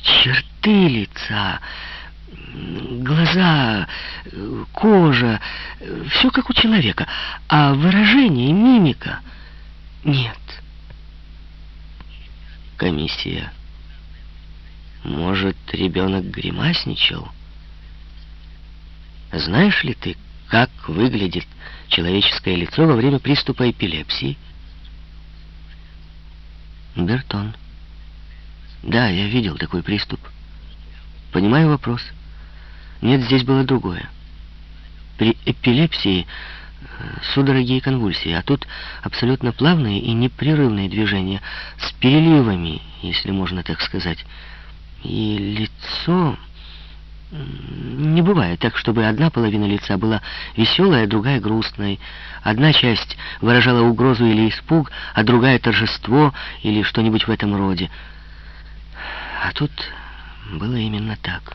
черты лица, глаза, кожа, все как у человека, а выражение, мимика нет. Комиссия. Может, ребенок гримасничал? Знаешь ли ты, как выглядит человеческое лицо во время приступа эпилепсии? Бертон. Да, я видел такой приступ. Понимаю вопрос. Нет, здесь было другое. При эпилепсии э, судороги и конвульсии, а тут абсолютно плавные и непрерывные движения с переливами, если можно так сказать. И лицо... Не бывает так, чтобы одна половина лица была веселой, а другая грустной. Одна часть выражала угрозу или испуг, а другая — торжество или что-нибудь в этом роде. А тут было именно так.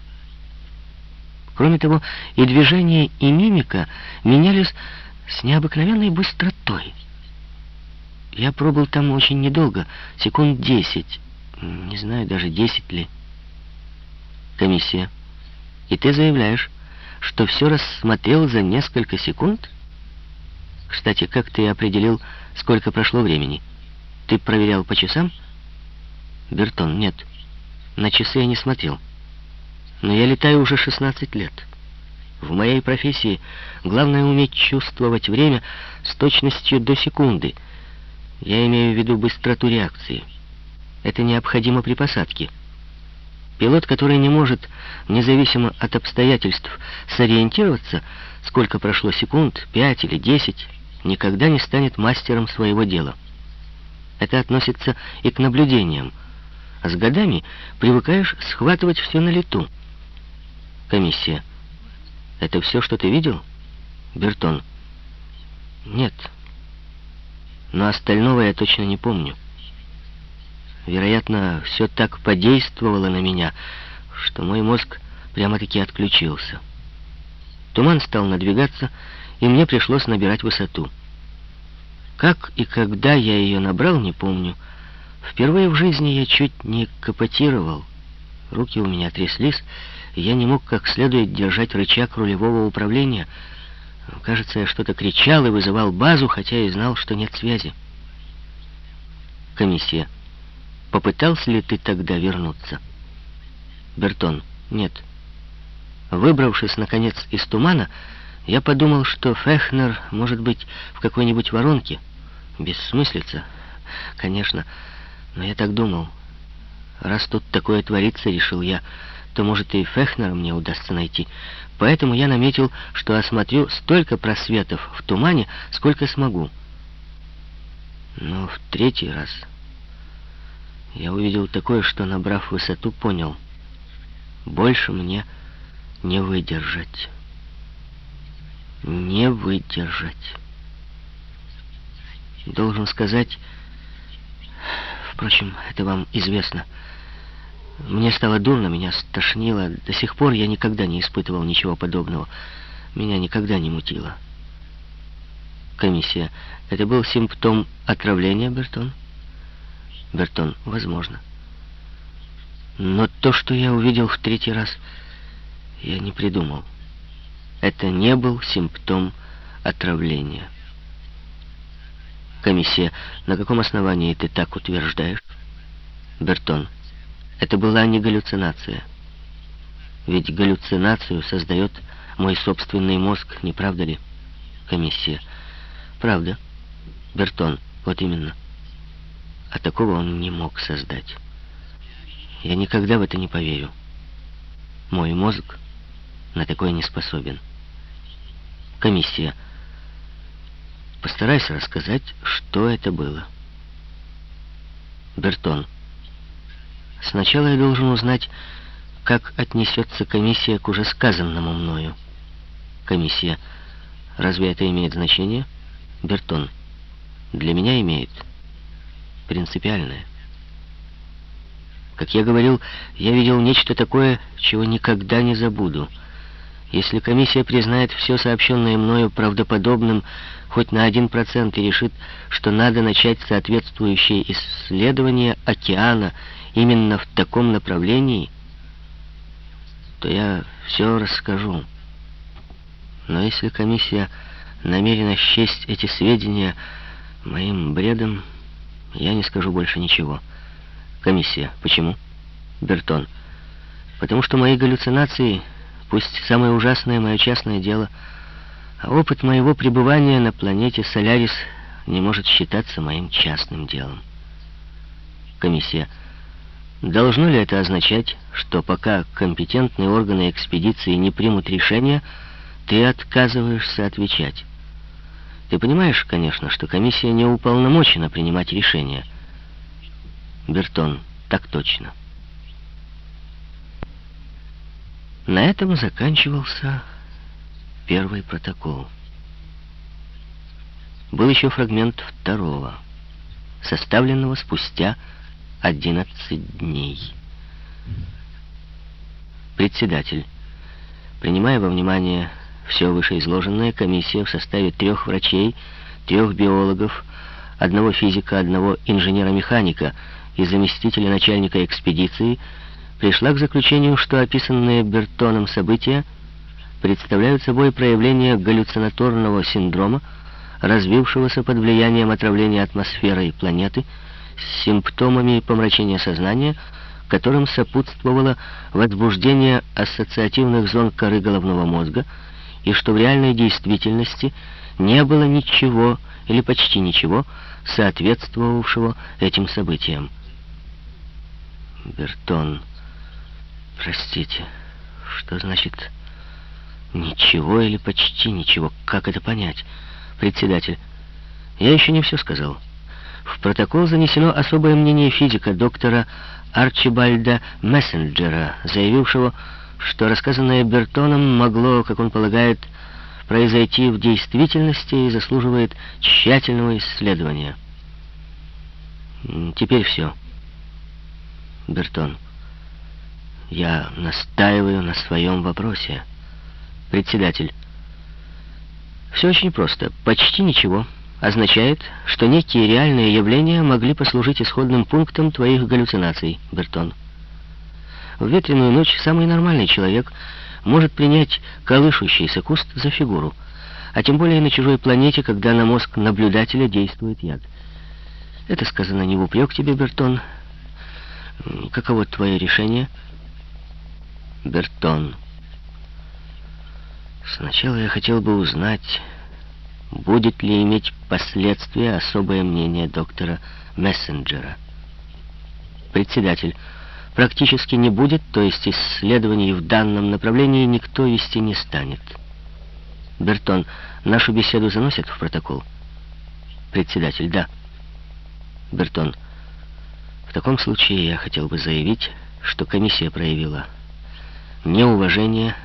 Кроме того, и движение, и мимика менялись с необыкновенной быстротой. Я пробыл там очень недолго, секунд десять, не знаю, даже десять ли. Комиссия. И ты заявляешь, что все рассмотрел за несколько секунд? Кстати, как ты определил, сколько прошло времени? Ты проверял по часам? Бертон, нет. На часы я не смотрел. Но я летаю уже 16 лет. В моей профессии главное уметь чувствовать время с точностью до секунды. Я имею в виду быстроту реакции. Это необходимо при посадке. Пилот, который не может, независимо от обстоятельств, сориентироваться, сколько прошло секунд, пять или десять, никогда не станет мастером своего дела. Это относится и к наблюдениям. С годами привыкаешь схватывать все на лету. Комиссия. Это все, что ты видел? Бертон. Нет. Но остального я точно не помню. Вероятно, все так подействовало на меня, что мой мозг прямо-таки отключился. Туман стал надвигаться, и мне пришлось набирать высоту. Как и когда я ее набрал, не помню. Впервые в жизни я чуть не капотировал. Руки у меня тряслись, и я не мог как следует держать рычаг рулевого управления. Кажется, я что-то кричал и вызывал базу, хотя и знал, что нет связи. Комиссия. Попытался ли ты тогда вернуться? Бертон. Нет. Выбравшись, наконец, из тумана, я подумал, что Фехнер может быть в какой-нибудь воронке. Бессмыслица, конечно, но я так думал. Раз тут такое творится, решил я, то, может, и Фехнера мне удастся найти. Поэтому я наметил, что осмотрю столько просветов в тумане, сколько смогу. Но в третий раз я увидел такое, что, набрав высоту, понял. Больше мне не выдержать. Не выдержать. Должен сказать... Впрочем, это вам известно. Мне стало дурно, меня стошнило. До сих пор я никогда не испытывал ничего подобного. Меня никогда не мутило. Комиссия. Это был симптом отравления, Бертон? Бертон, возможно. Но то, что я увидел в третий раз, я не придумал. Это не был симптом отравления. Комиссия, на каком основании ты так утверждаешь? Бертон, это была не галлюцинация. Ведь галлюцинацию создает мой собственный мозг, не правда ли? Комиссия. Правда. Бертон, вот именно а такого он не мог создать. Я никогда в это не поверю. Мой мозг на такое не способен. Комиссия. Постарайся рассказать, что это было. Бертон. Сначала я должен узнать, как отнесется комиссия к уже сказанному мною. Комиссия. Разве это имеет значение? Бертон. Для меня имеет принципиальное. Как я говорил, я видел нечто такое, чего никогда не забуду. Если комиссия признает все сообщенное мною правдоподобным хоть на один процент и решит, что надо начать соответствующее исследование океана именно в таком направлении, то я все расскажу. Но если комиссия намерена счесть эти сведения моим бредом, я не скажу больше ничего. Комиссия. Почему? Бертон. Потому что мои галлюцинации, пусть самое ужасное мое частное дело, а опыт моего пребывания на планете Солярис не может считаться моим частным делом. Комиссия. Должно ли это означать, что пока компетентные органы экспедиции не примут решение, ты отказываешься отвечать? Ты понимаешь, конечно, что комиссия не уполномочена принимать решения. Бертон. Так точно. На этом заканчивался первый протокол. Был еще фрагмент второго, составленного спустя 11 дней. Председатель. Принимая во внимание все вышеизложенное, комиссия в составе трех врачей, трех биологов, одного физика, одного инженера-механика и заместителя начальника экспедиции пришла к заключению, что описанные Бертоном события представляют собой проявление галлюцинаторного синдрома, развившегося под влиянием отравления атмосферой планеты с симптомами помрачения сознания, которым сопутствовало возбуждение ассоциативных зон коры головного мозга, и что в реальной действительности не было ничего или почти ничего, соответствовавшего этим событиям. Бертон, простите, что значит ничего или почти ничего? Как это понять? Председатель, я еще не все сказал. В протокол занесено особое мнение физика доктора Арчибальда Мессенджера, заявившего, что рассказанное Бертоном могло, как он полагает, произойти в действительности и заслуживает тщательного исследования. Теперь все. Бертон, я настаиваю на своем вопросе. Председатель, все очень просто. Почти ничего означает, что некие реальные явления могли послужить исходным пунктом твоих галлюцинаций, Бертон. В ветреную ночь самый нормальный человек может принять колышущийся куст за фигуру, а тем более на чужой планете, когда на мозг наблюдателя действует яд. Это сказано не в упрек тебе, Бертон. Каково твое решение? Бертон. Сначала я хотел бы узнать, будет ли иметь последствия особое мнение доктора Мессенджера. Председатель. Практически не будет, то есть исследований в данном направлении никто вести не станет. Бертон, нашу беседу заносят в протокол? Председатель. Да. Бертон. В таком случае я хотел бы заявить, что комиссия проявила неуважение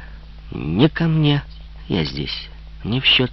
не ко мне, я здесь, не в счет